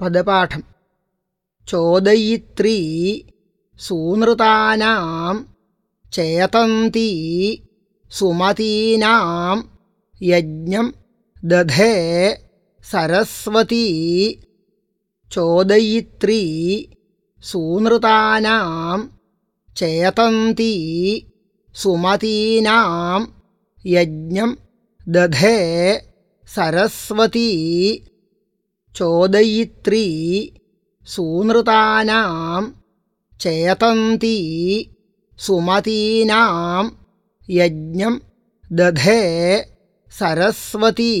പദപാഠം. ചോദയിത്രീ സൂനൃതാനാം ചേതന്തീ സുമതീനാം യജ്ഞം ദധേ സരസ്വതീ ചോദയിത്രീ സൂനൃതാനാം ചേതന്തീ സുമതീനാം യജ്ഞം ദധേ സരസ്വതീ ചോദയിത്രീ സൂനൃതാനാം ചേതന്തി സുമതീനാം യജ്ഞം ദധേ സരസ്വതീ